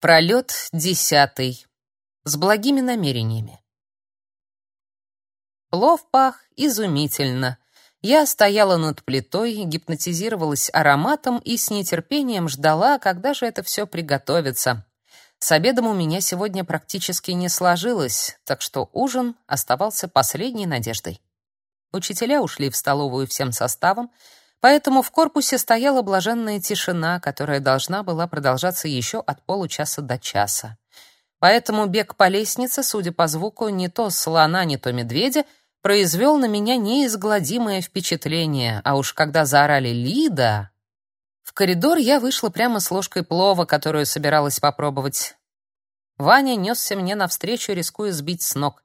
Пролет десятый. С благими намерениями. Плов пах изумительно. Я стояла над плитой, гипнотизировалась ароматом и с нетерпением ждала, когда же это все приготовится. С обедом у меня сегодня практически не сложилось, так что ужин оставался последней надеждой. Учителя ушли в столовую всем составом, Поэтому в корпусе стояла блаженная тишина, которая должна была продолжаться еще от получаса до часа. Поэтому бег по лестнице, судя по звуку, не то слона, не то медведя, произвел на меня неизгладимое впечатление, а уж когда заорали «Лида!», в коридор я вышла прямо с ложкой плова, которую собиралась попробовать. Ваня несся мне навстречу, рискуя сбить с ног.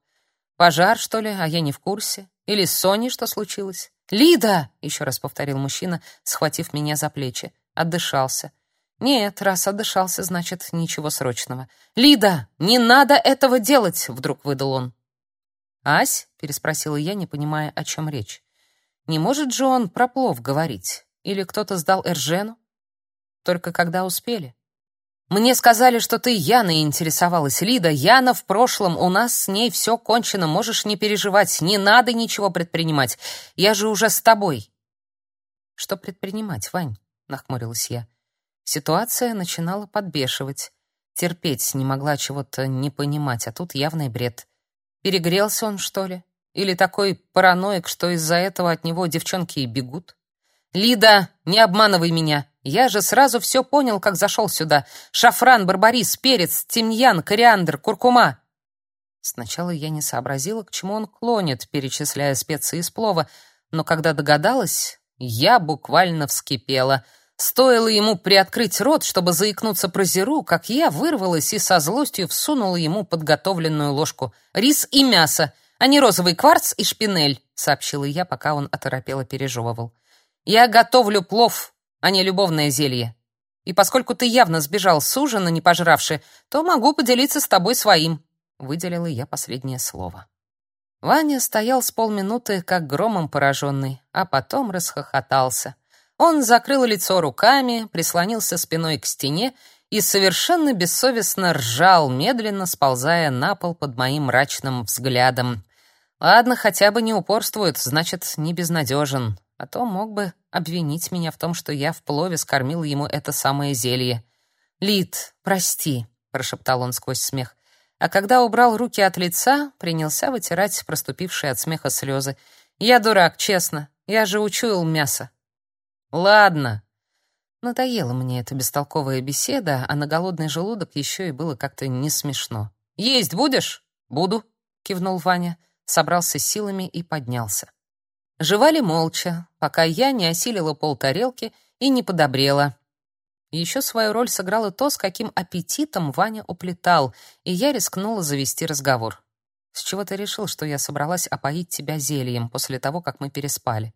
Пожар, что ли, а я не в курсе? Или с Соней что случилось? «Лида!» — еще раз повторил мужчина, схватив меня за плечи. Отдышался. «Нет, раз отдышался, значит, ничего срочного». «Лида, не надо этого делать!» — вдруг выдал он. «Ась?» — переспросила я, не понимая, о чем речь. «Не может же он про плов говорить? Или кто-то сдал Эржену? Только когда успели?» Мне сказали, что ты Яной интересовалась, Лида. Яна в прошлом, у нас с ней все кончено, можешь не переживать, не надо ничего предпринимать. Я же уже с тобой. Что предпринимать, Вань? нахмурилась я. Ситуация начинала подбешивать. Терпеть не могла чего-то не понимать, а тут явный бред. Перегрелся он, что ли? Или такой параноик, что из-за этого от него девчонки и бегут? Лида, не обманывай меня. Я же сразу все понял, как зашел сюда. Шафран, барбарис, перец, тимьян, кориандр, куркума. Сначала я не сообразила, к чему он клонит, перечисляя специи из плова, но когда догадалась, я буквально вскипела. Стоило ему приоткрыть рот, чтобы заикнуться про зиру, как я вырвалась и со злостью всунула ему подготовленную ложку. «Рис и мясо, а не розовый кварц и шпинель», — сообщила я, пока он оторопело пережевывал. Я готовлю плов, а не любовное зелье. И поскольку ты явно сбежал с ужина, не пожравши, то могу поделиться с тобой своим. Выделила я последнее слово. Ваня стоял с полминуты, как громом пораженный, а потом расхохотался. Он закрыл лицо руками, прислонился спиной к стене и совершенно бессовестно ржал, медленно сползая на пол под моим мрачным взглядом. Ладно, хотя бы не упорствует, значит, не безнадежен а то мог бы обвинить меня в том, что я в плове скормил ему это самое зелье. «Лид, прости», — прошептал он сквозь смех. А когда убрал руки от лица, принялся вытирать проступившие от смеха слезы. «Я дурак, честно. Я же учуял мясо». «Ладно». Надоела мне эта бестолковая беседа, а на голодный желудок еще и было как-то не смешно. «Есть будешь?» «Буду», — кивнул Ваня, собрался силами и поднялся. Жевали молча, пока я не осилила полтарелки и не подобрела. Еще свою роль сыграло то, с каким аппетитом Ваня уплетал, и я рискнула завести разговор. «С чего ты решил, что я собралась опоить тебя зельем после того, как мы переспали?»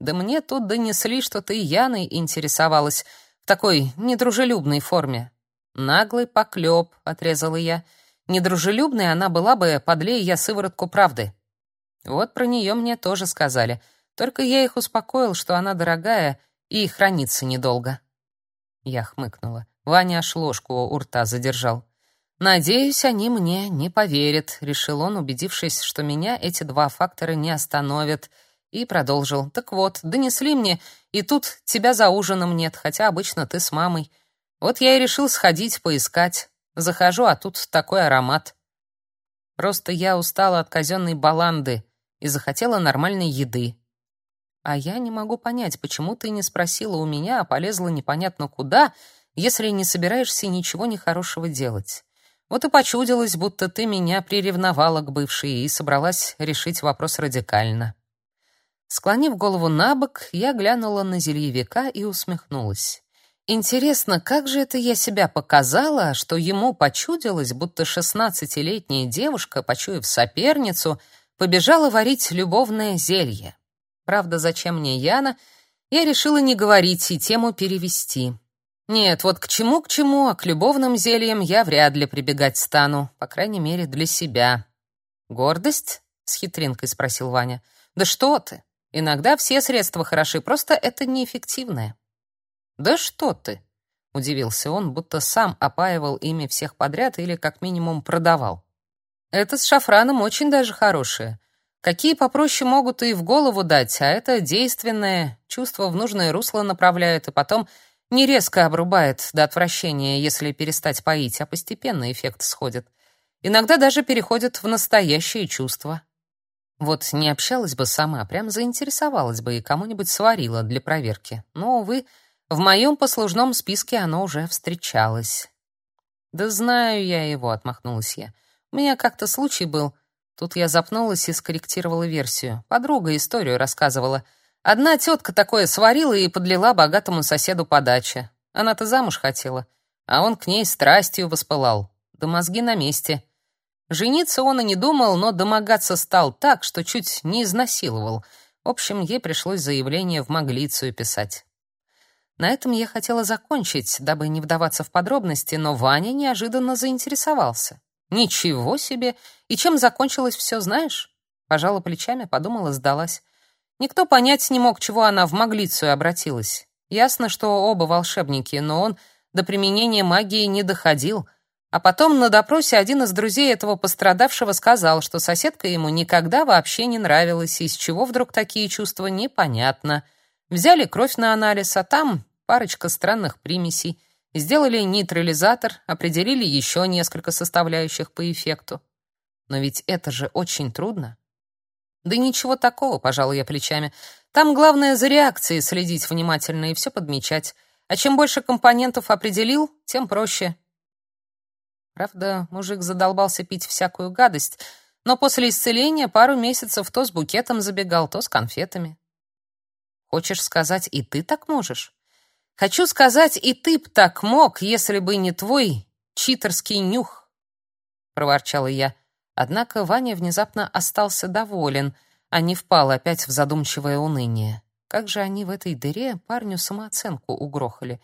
«Да мне тут донесли, что ты Яной интересовалась в такой недружелюбной форме». «Наглый поклеп», — отрезала я. «Недружелюбной она была бы, подлей я сыворотку правды». Вот про нее мне тоже сказали. Только я их успокоил, что она дорогая и хранится недолго. Я хмыкнула. Ваня аж ложку у рта задержал. Надеюсь, они мне не поверят, решил он, убедившись, что меня эти два фактора не остановят, и продолжил. Так вот, донесли мне, и тут тебя за ужином нет, хотя обычно ты с мамой. Вот я и решил сходить поискать. Захожу, а тут такой аромат. Просто я устала от казенной баланды и захотела нормальной еды. А я не могу понять, почему ты не спросила у меня, а полезла непонятно куда, если не собираешься ничего нехорошего делать. Вот и почудилось, будто ты меня приревновала к бывшей и собралась решить вопрос радикально. Склонив голову на бок, я глянула на зельевика и усмехнулась. Интересно, как же это я себя показала, что ему почудилось, будто шестнадцатилетняя девушка, почуяв соперницу, побежала варить любовное зелье. Правда, зачем мне Яна, я решила не говорить и тему перевести. Нет, вот к чему к чему, а к любовным зельям я вряд ли прибегать стану, по крайней мере, для себя. Гордость? с хитринкой спросил Ваня. Да что ты? Иногда все средства хороши, просто это неэффективное. Да что ты? удивился он, будто сам опаивал ими всех подряд или как минимум продавал. Это с шафраном очень даже хорошее. Какие попроще могут и в голову дать, а это действенное, чувство в нужное русло направляет и потом не резко обрубает до отвращения, если перестать поить, а постепенно эффект сходит. Иногда даже переходит в настоящее чувство. Вот не общалась бы сама, прям заинтересовалась бы и кому-нибудь сварила для проверки. Но, увы, в моем послужном списке оно уже встречалось. «Да знаю я его», — отмахнулась я. «У меня как-то случай был. Тут я запнулась и скорректировала версию. Подруга историю рассказывала. Одна тетка такое сварила и подлила богатому соседу подачи. Она-то замуж хотела, а он к ней страстью воспылал. Да мозги на месте. Жениться он и не думал, но домогаться стал так, что чуть не изнасиловал. В общем, ей пришлось заявление в Маглицию писать. На этом я хотела закончить, дабы не вдаваться в подробности, но Ваня неожиданно заинтересовался. Ничего себе! И чем закончилось все, знаешь? Пожала плечами, подумала, сдалась. Никто понять не мог, чего она в Маглицию обратилась. Ясно, что оба волшебники, но он до применения магии не доходил. А потом на допросе один из друзей этого пострадавшего сказал, что соседка ему никогда вообще не нравилась, из чего вдруг такие чувства, непонятно. Взяли кровь на анализ, а там парочка странных примесей. Сделали нейтрализатор, определили еще несколько составляющих по эффекту. Но ведь это же очень трудно. Да ничего такого, пожалуй, я плечами. Там главное за реакцией следить внимательно и все подмечать. А чем больше компонентов определил, тем проще. Правда, мужик задолбался пить всякую гадость, но после исцеления пару месяцев то с букетом забегал, то с конфетами. Хочешь сказать, и ты так можешь? Хочу сказать, и ты б так мог, если бы не твой читерский нюх, проворчала я. Однако Ваня внезапно остался доволен, а не впал опять в задумчивое уныние. Как же они в этой дыре парню самооценку угрохали,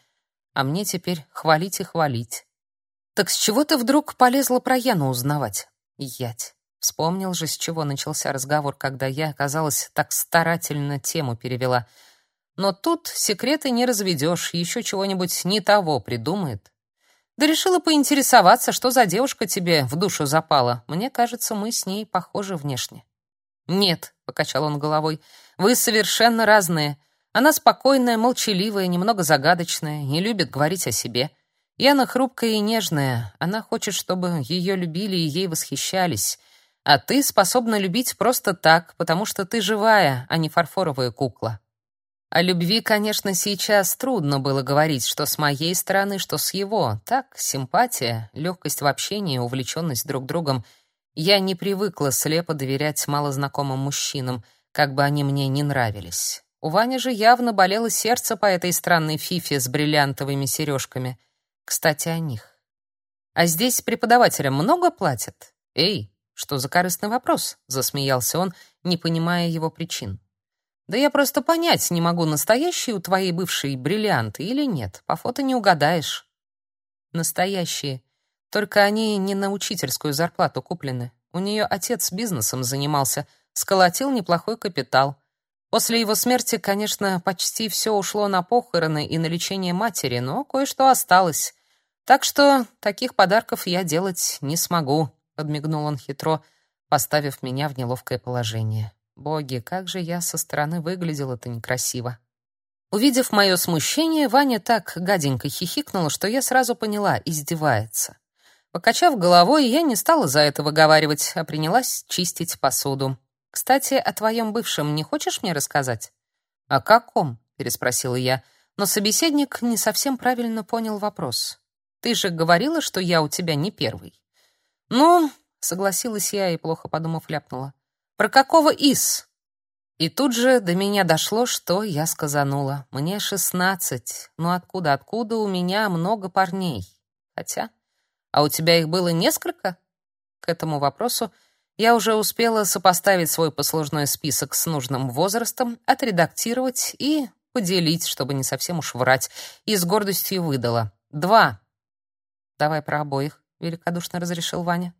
а мне теперь хвалить и хвалить. Так с чего ты вдруг полезла про Яну узнавать? Ять. Вспомнил же, с чего начался разговор, когда я, оказалось, так старательно тему перевела — но тут секреты не разведешь, еще чего-нибудь не того придумает. Да решила поинтересоваться, что за девушка тебе в душу запала. Мне кажется, мы с ней похожи внешне. Нет, покачал он головой. Вы совершенно разные. Она спокойная, молчаливая, немного загадочная, не любит говорить о себе. Яна хрупкая и нежная. Она хочет, чтобы ее любили и ей восхищались. А ты способна любить просто так, потому что ты живая, а не фарфоровая кукла. О любви, конечно, сейчас трудно было говорить, что с моей стороны, что с его. Так, симпатия, легкость в общении, увлеченность друг другом. Я не привыкла слепо доверять малознакомым мужчинам, как бы они мне не нравились. У Вани же явно болело сердце по этой странной фифе с бриллиантовыми сережками. Кстати, о них. А здесь преподавателям много платят? Эй, что за корыстный вопрос? засмеялся он, не понимая его причин. Да я просто понять не могу, настоящие у твоей бывшей бриллианты или нет. По фото не угадаешь. Настоящие. Только они не на учительскую зарплату куплены. У нее отец бизнесом занимался, сколотил неплохой капитал. После его смерти, конечно, почти все ушло на похороны и на лечение матери, но кое-что осталось. Так что таких подарков я делать не смогу, подмигнул он хитро, поставив меня в неловкое положение. Боги, как же я со стороны выглядела-то некрасиво. Увидев мое смущение, Ваня так гаденько хихикнула, что я сразу поняла, издевается. Покачав головой, я не стала за это выговаривать, а принялась чистить посуду. «Кстати, о твоем бывшем не хочешь мне рассказать?» «О каком?» — переспросила я, но собеседник не совсем правильно понял вопрос. «Ты же говорила, что я у тебя не первый». «Ну...» — согласилась я и, плохо подумав, ляпнула. Про какого из? И тут же до меня дошло, что я сказанула. Мне шестнадцать. Ну откуда, откуда у меня много парней? Хотя, а у тебя их было несколько? К этому вопросу я уже успела сопоставить свой послужной список с нужным возрастом, отредактировать и поделить, чтобы не совсем уж врать, и с гордостью выдала. Два. Давай про обоих, великодушно разрешил Ваня.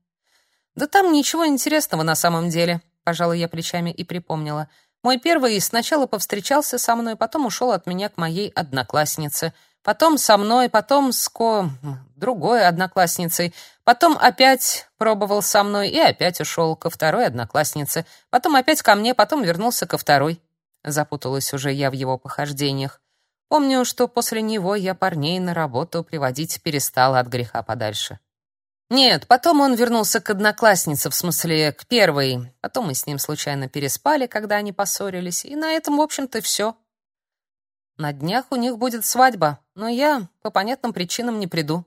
Да там ничего интересного на самом деле. Пожала я плечами и припомнила. Мой первый сначала повстречался со мной, потом ушел от меня к моей однокласснице. потом со мной, потом с ко... другой одноклассницей, потом опять пробовал со мной и опять ушел ко второй однокласснице, потом опять ко мне, потом вернулся ко второй. Запуталась уже я в его похождениях. Помню, что после него я парней на работу приводить перестала от греха подальше. Нет, потом он вернулся к однокласснице, в смысле, к первой. Потом мы с ним случайно переспали, когда они поссорились, и на этом, в общем-то, все. На днях у них будет свадьба, но я по понятным причинам не приду.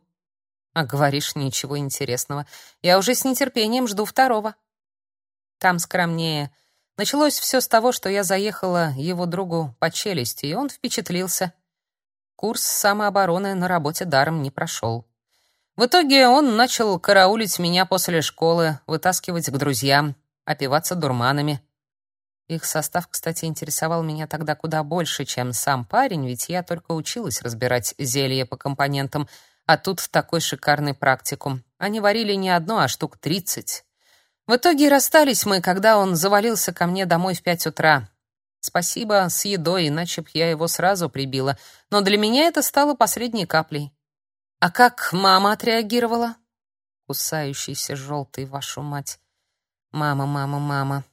А говоришь, ничего интересного. Я уже с нетерпением жду второго. Там скромнее. Началось все с того, что я заехала его другу по челюсти, и он впечатлился. Курс самообороны на работе даром не прошел. В итоге он начал караулить меня после школы, вытаскивать к друзьям, опиваться дурманами. Их состав, кстати, интересовал меня тогда куда больше, чем сам парень, ведь я только училась разбирать зелья по компонентам, а тут такой шикарный практикум. Они варили не одно, а штук тридцать. В итоге расстались мы, когда он завалился ко мне домой в пять утра. Спасибо с едой, иначе б я его сразу прибила. Но для меня это стало последней каплей. А как мама отреагировала? Кусающийся желтый, вашу мать. Мама, мама, мама.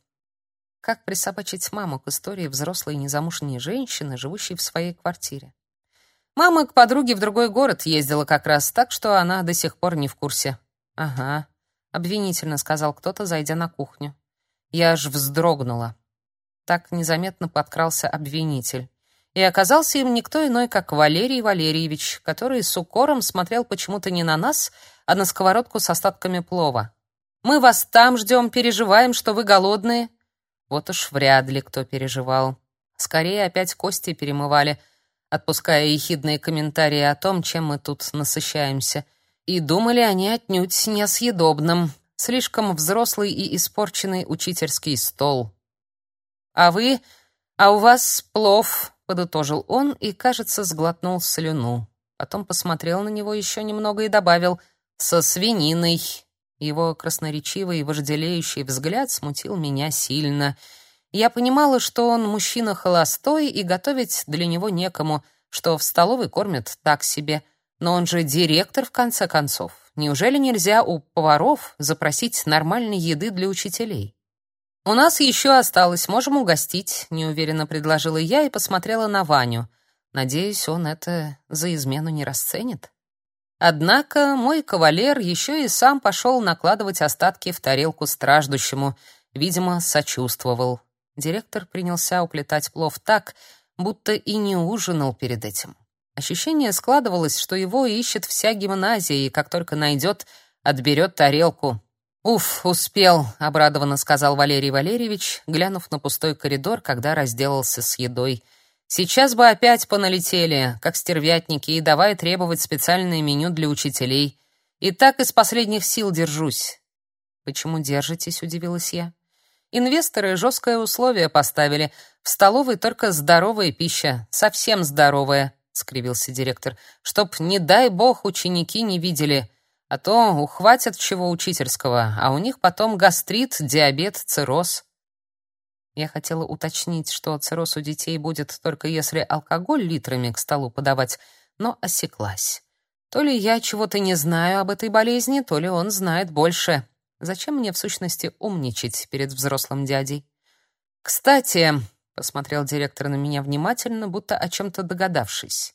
Как присобачить маму к истории взрослой незамужней женщины, живущей в своей квартире? Мама к подруге в другой город ездила как раз, так что она до сих пор не в курсе. Ага, обвинительно сказал кто-то, зайдя на кухню. Я аж вздрогнула. Так незаметно подкрался обвинитель и оказался им никто иной, как Валерий Валерьевич, который с укором смотрел почему-то не на нас, а на сковородку с остатками плова. «Мы вас там ждем, переживаем, что вы голодные». Вот уж вряд ли кто переживал. Скорее опять кости перемывали, отпуская ехидные комментарии о том, чем мы тут насыщаемся. И думали они отнюдь не о съедобном. Слишком взрослый и испорченный учительский стол. «А вы... А у вас плов...» подытожил он и, кажется, сглотнул слюну. Потом посмотрел на него еще немного и добавил: "Со свининой". Его красноречивый и вожделеющий взгляд смутил меня сильно. Я понимала, что он мужчина холостой и готовить для него некому, что в столовой кормят так себе. Но он же директор в конце концов. Неужели нельзя у поваров запросить нормальной еды для учителей? «У нас еще осталось, можем угостить», — неуверенно предложила я и посмотрела на Ваню. Надеюсь, он это за измену не расценит. Однако мой кавалер еще и сам пошел накладывать остатки в тарелку страждущему, видимо, сочувствовал. Директор принялся уплетать плов так, будто и не ужинал перед этим. Ощущение складывалось, что его ищет вся гимназия, и как только найдет, отберет тарелку, «Уф, успел», — обрадованно сказал Валерий Валерьевич, глянув на пустой коридор, когда разделался с едой. «Сейчас бы опять поналетели, как стервятники, и давай требовать специальное меню для учителей. И так из последних сил держусь». «Почему держитесь?» — удивилась я. «Инвесторы жесткое условие поставили. В столовой только здоровая пища, совсем здоровая», — скривился директор. «Чтоб, не дай бог, ученики не видели». А то ухватят чего учительского, а у них потом гастрит, диабет, цирроз. Я хотела уточнить, что цирроз у детей будет только если алкоголь литрами к столу подавать, но осеклась. То ли я чего-то не знаю об этой болезни, то ли он знает больше. Зачем мне в сущности умничать перед взрослым дядей? Кстати, посмотрел директор на меня внимательно, будто о чем то догадавшись.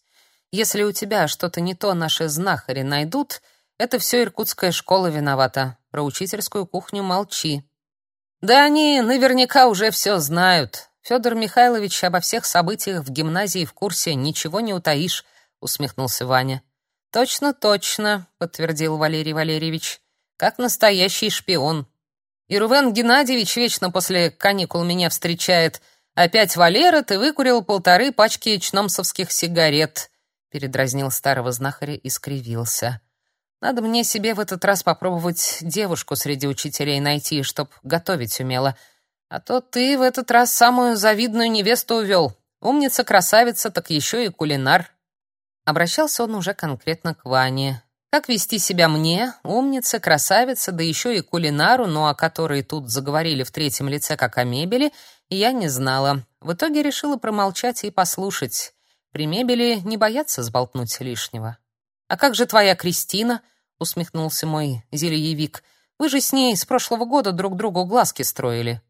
Если у тебя что-то не то наши знахари найдут, это все иркутская школа виновата. Про учительскую кухню молчи. Да они наверняка уже все знают. Федор Михайлович обо всех событиях в гимназии в курсе, ничего не утаишь, усмехнулся Ваня. Точно, точно, подтвердил Валерий Валерьевич. Как настоящий шпион. И Рувен Геннадьевич вечно после каникул меня встречает. Опять Валера, ты выкурил полторы пачки чномсовских сигарет, передразнил старого знахаря и скривился. Надо мне себе в этот раз попробовать девушку среди учителей найти, чтоб готовить умела. А то ты в этот раз самую завидную невесту увел. Умница, красавица, так еще и кулинар. Обращался он уже конкретно к Ване. Как вести себя мне, умница, красавица, да еще и кулинару, ну о которой тут заговорили в третьем лице как о мебели, я не знала. В итоге решила промолчать и послушать. При мебели не боятся сболтнуть лишнего. А как же твоя Кристина? усмехнулся мой зельевик. Вы же с ней с прошлого года друг другу глазки строили.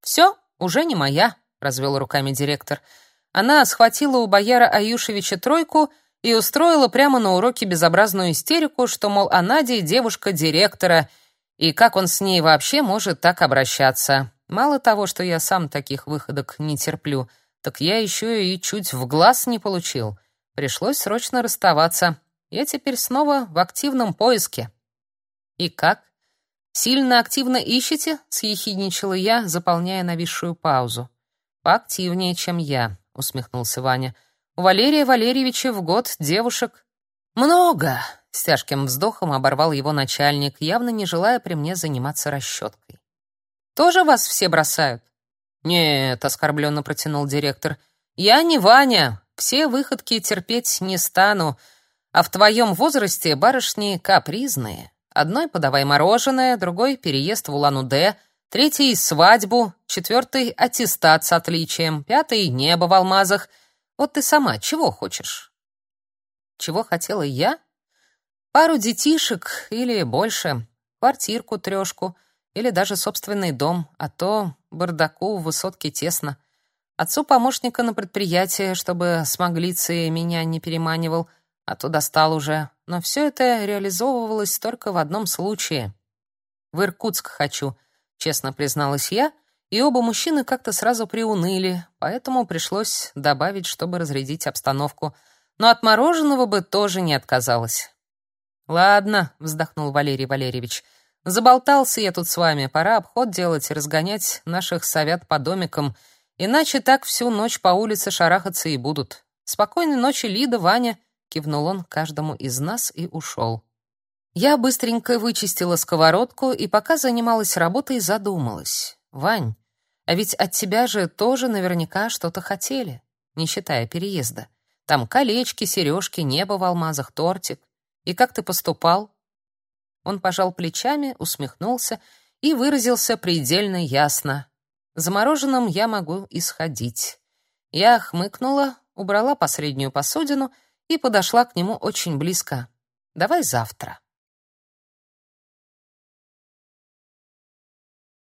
Все, уже не моя, развел руками директор. Она схватила у бояра Аюшевича тройку и устроила прямо на уроке безобразную истерику, что мол, Анаде девушка директора, и как он с ней вообще может так обращаться. Мало того, что я сам таких выходок не терплю, так я еще и чуть в глаз не получил. Пришлось срочно расставаться. Я теперь снова в активном поиске. И как? Сильно активно ищете? съехидничала я, заполняя нависшую паузу. Поактивнее, чем я, усмехнулся Ваня. У Валерия Валерьевича в год девушек много. С тяжким вздохом оборвал его начальник, явно не желая при мне заниматься расчеткой. Тоже вас все бросают? Нет, оскорбленно протянул директор. Я не Ваня, все выходки терпеть не стану. А в твоем возрасте барышни капризные. Одной подавай мороженое, другой переезд в Улан-Удэ, третий свадьбу, четвертый аттестат с отличием, пятый небо в алмазах. Вот ты сама чего хочешь? Чего хотела я? Пару детишек или больше, квартирку трёшку или даже собственный дом, а то бардаку в высотке тесно. Отцу помощника на предприятие, чтобы смоглицы меня не переманивал, а то достал уже. Но все это реализовывалось только в одном случае. В Иркутск хочу, честно призналась я, и оба мужчины как-то сразу приуныли, поэтому пришлось добавить, чтобы разрядить обстановку. Но от мороженого бы тоже не отказалась. Ладно, вздохнул Валерий Валерьевич. Заболтался я тут с вами, пора обход делать и разгонять наших совят по домикам, иначе так всю ночь по улице шарахаться и будут. Спокойной ночи, Лида, Ваня, кивнул он каждому из нас и ушел. Я быстренько вычистила сковородку и пока занималась работой, задумалась. Вань, а ведь от тебя же тоже наверняка что-то хотели, не считая переезда. Там колечки, сережки, небо в алмазах, тортик. И как ты поступал? Он пожал плечами, усмехнулся и выразился предельно ясно. Замороженным я могу исходить. Я хмыкнула, убрала последнюю посудину и подошла к нему очень близко. Давай завтра.